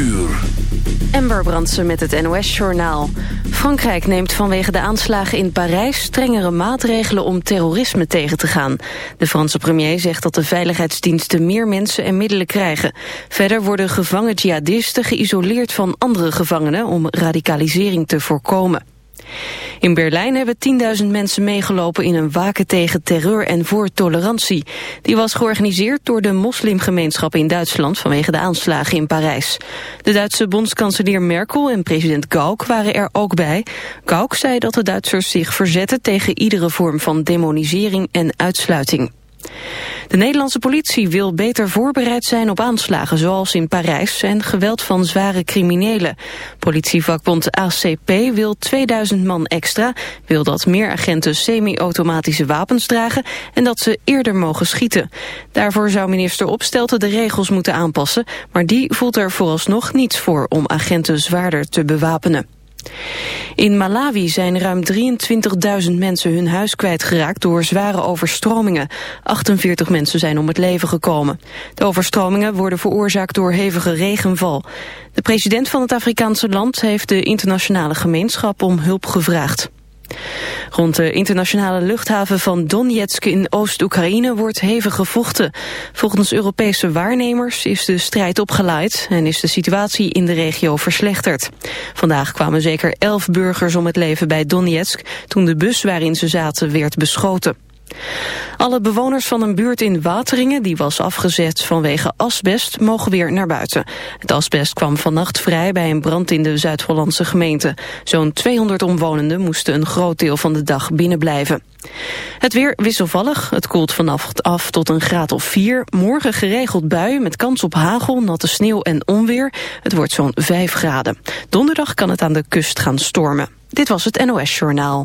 uur. Ember Brandsen met het NOS-journaal. Frankrijk neemt vanwege de aanslagen in Parijs strengere maatregelen om terrorisme tegen te gaan. De Franse premier zegt dat de veiligheidsdiensten meer mensen en middelen krijgen. Verder worden gevangen jihadisten geïsoleerd van andere gevangenen om radicalisering te voorkomen. In Berlijn hebben 10.000 mensen meegelopen in een waken tegen terreur en voor tolerantie. Die was georganiseerd door de moslimgemeenschap in Duitsland vanwege de aanslagen in Parijs. De Duitse bondskanselier Merkel en president Gauck waren er ook bij. Gauck zei dat de Duitsers zich verzetten tegen iedere vorm van demonisering en uitsluiting. De Nederlandse politie wil beter voorbereid zijn op aanslagen zoals in Parijs en geweld van zware criminelen. Politievakbond ACP wil 2000 man extra, wil dat meer agenten semi-automatische wapens dragen en dat ze eerder mogen schieten. Daarvoor zou minister Opstelten de regels moeten aanpassen, maar die voelt er vooralsnog niets voor om agenten zwaarder te bewapenen. In Malawi zijn ruim 23.000 mensen hun huis kwijtgeraakt door zware overstromingen. 48 mensen zijn om het leven gekomen. De overstromingen worden veroorzaakt door hevige regenval. De president van het Afrikaanse land heeft de internationale gemeenschap om hulp gevraagd. Rond de internationale luchthaven van Donetsk in Oost-Oekraïne wordt hevig gevochten. Volgens Europese waarnemers is de strijd opgeleid en is de situatie in de regio verslechterd. Vandaag kwamen zeker elf burgers om het leven bij Donetsk toen de bus waarin ze zaten werd beschoten. Alle bewoners van een buurt in Wateringen die was afgezet vanwege asbest mogen weer naar buiten. Het asbest kwam vannacht vrij bij een brand in de Zuid-Hollandse gemeente. Zo'n 200 omwonenden moesten een groot deel van de dag binnenblijven. Het weer wisselvallig. Het koelt vannacht af tot een graad of 4. Morgen geregeld buien met kans op hagel, natte sneeuw en onweer. Het wordt zo'n 5 graden. Donderdag kan het aan de kust gaan stormen. Dit was het NOS Journaal.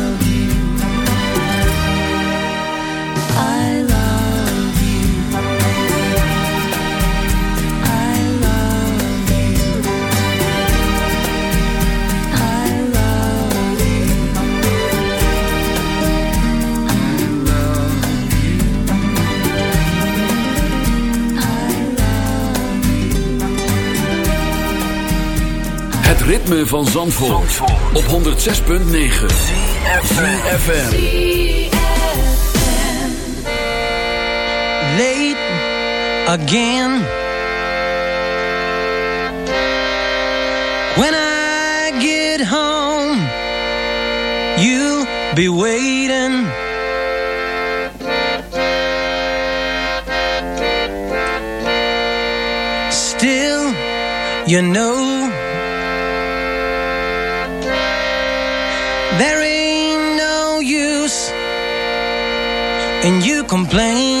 Ritme van Zandvoort, op 106.9 FM. late again. When I get home, you'll be waiting. Still, you know, in you complaining.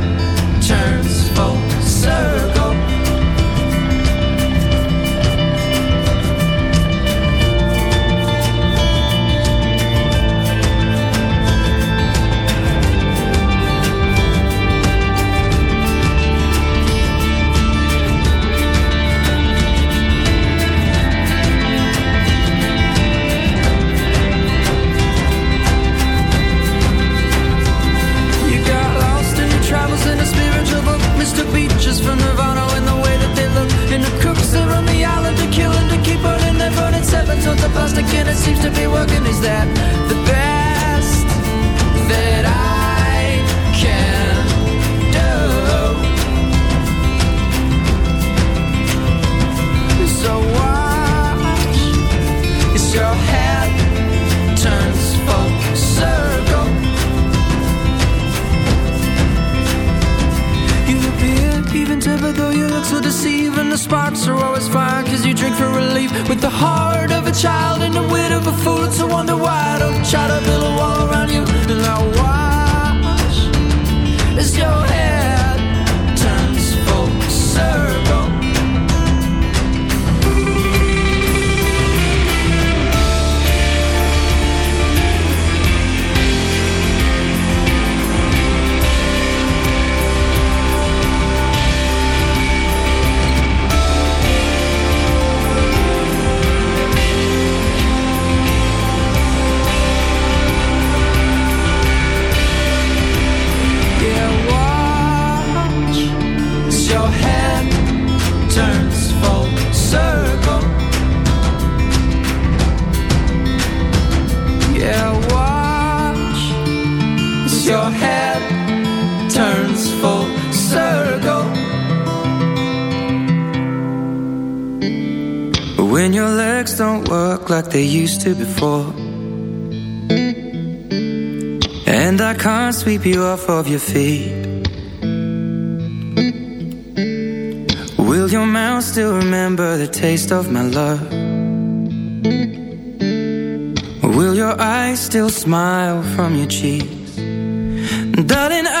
turns full circle. sweep you off of your feet Will your mouth still remember the taste of my love? Will your eyes still smile from your cheeks? Darling, I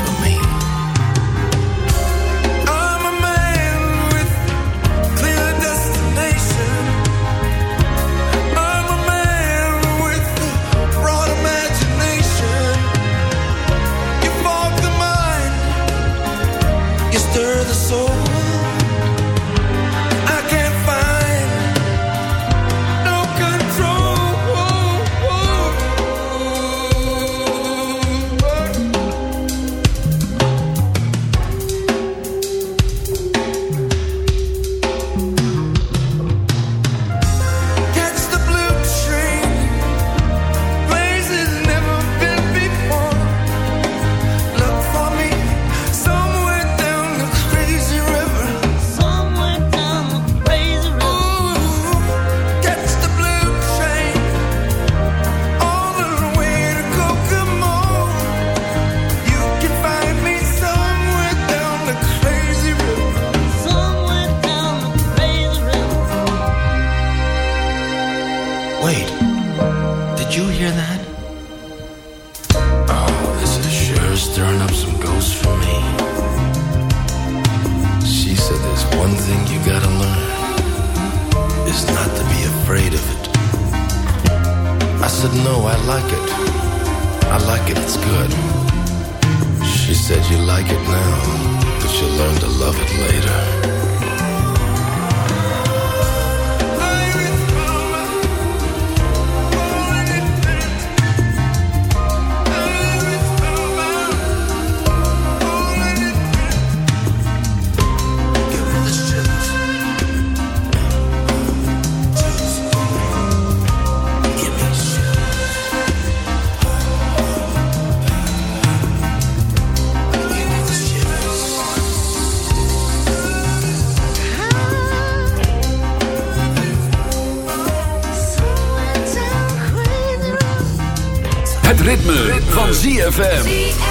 You said you like it now, but you'll learn to love it later. ritme, van ZFM.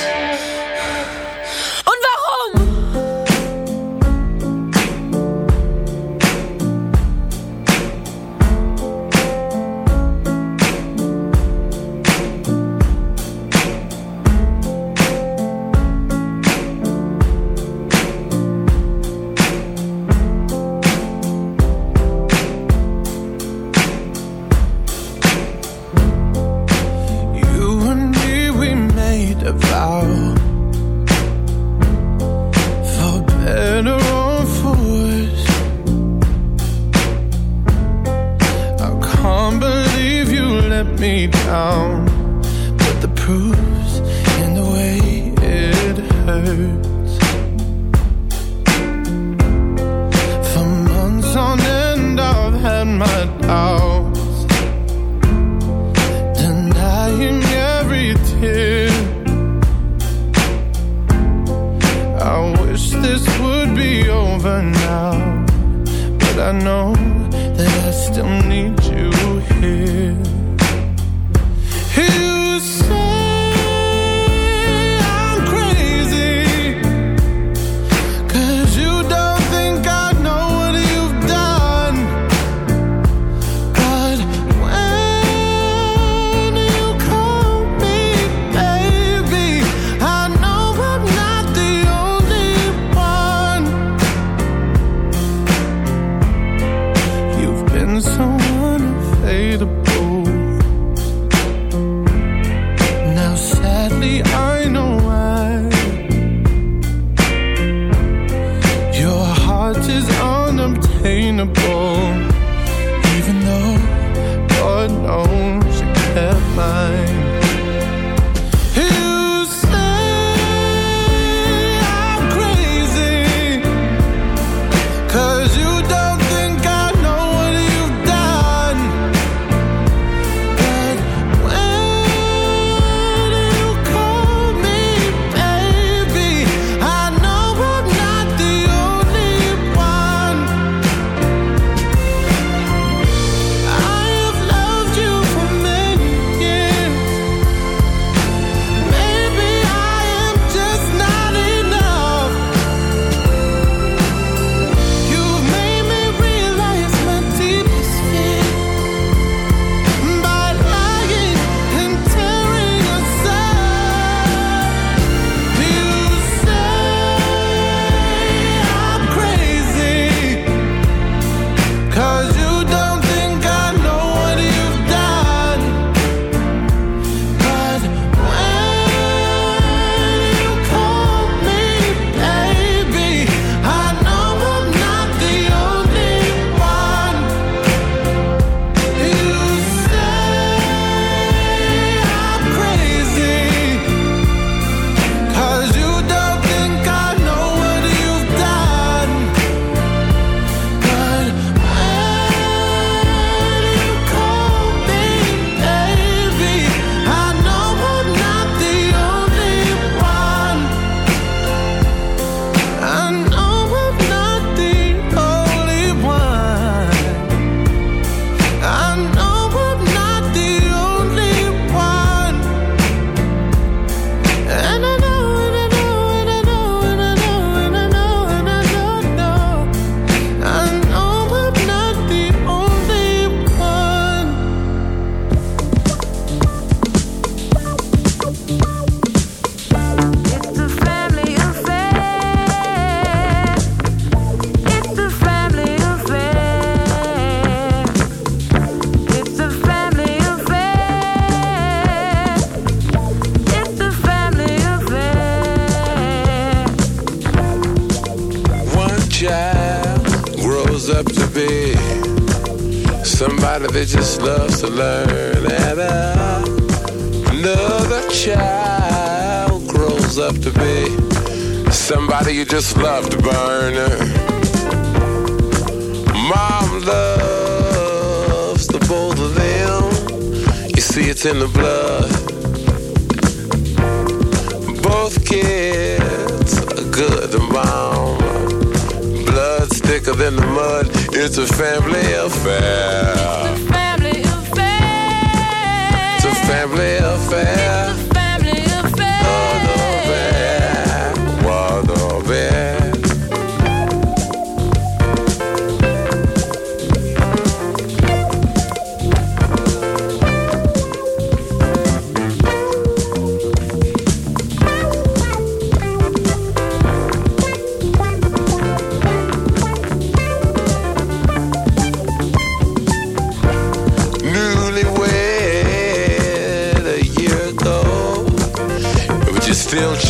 just love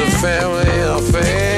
A family affair.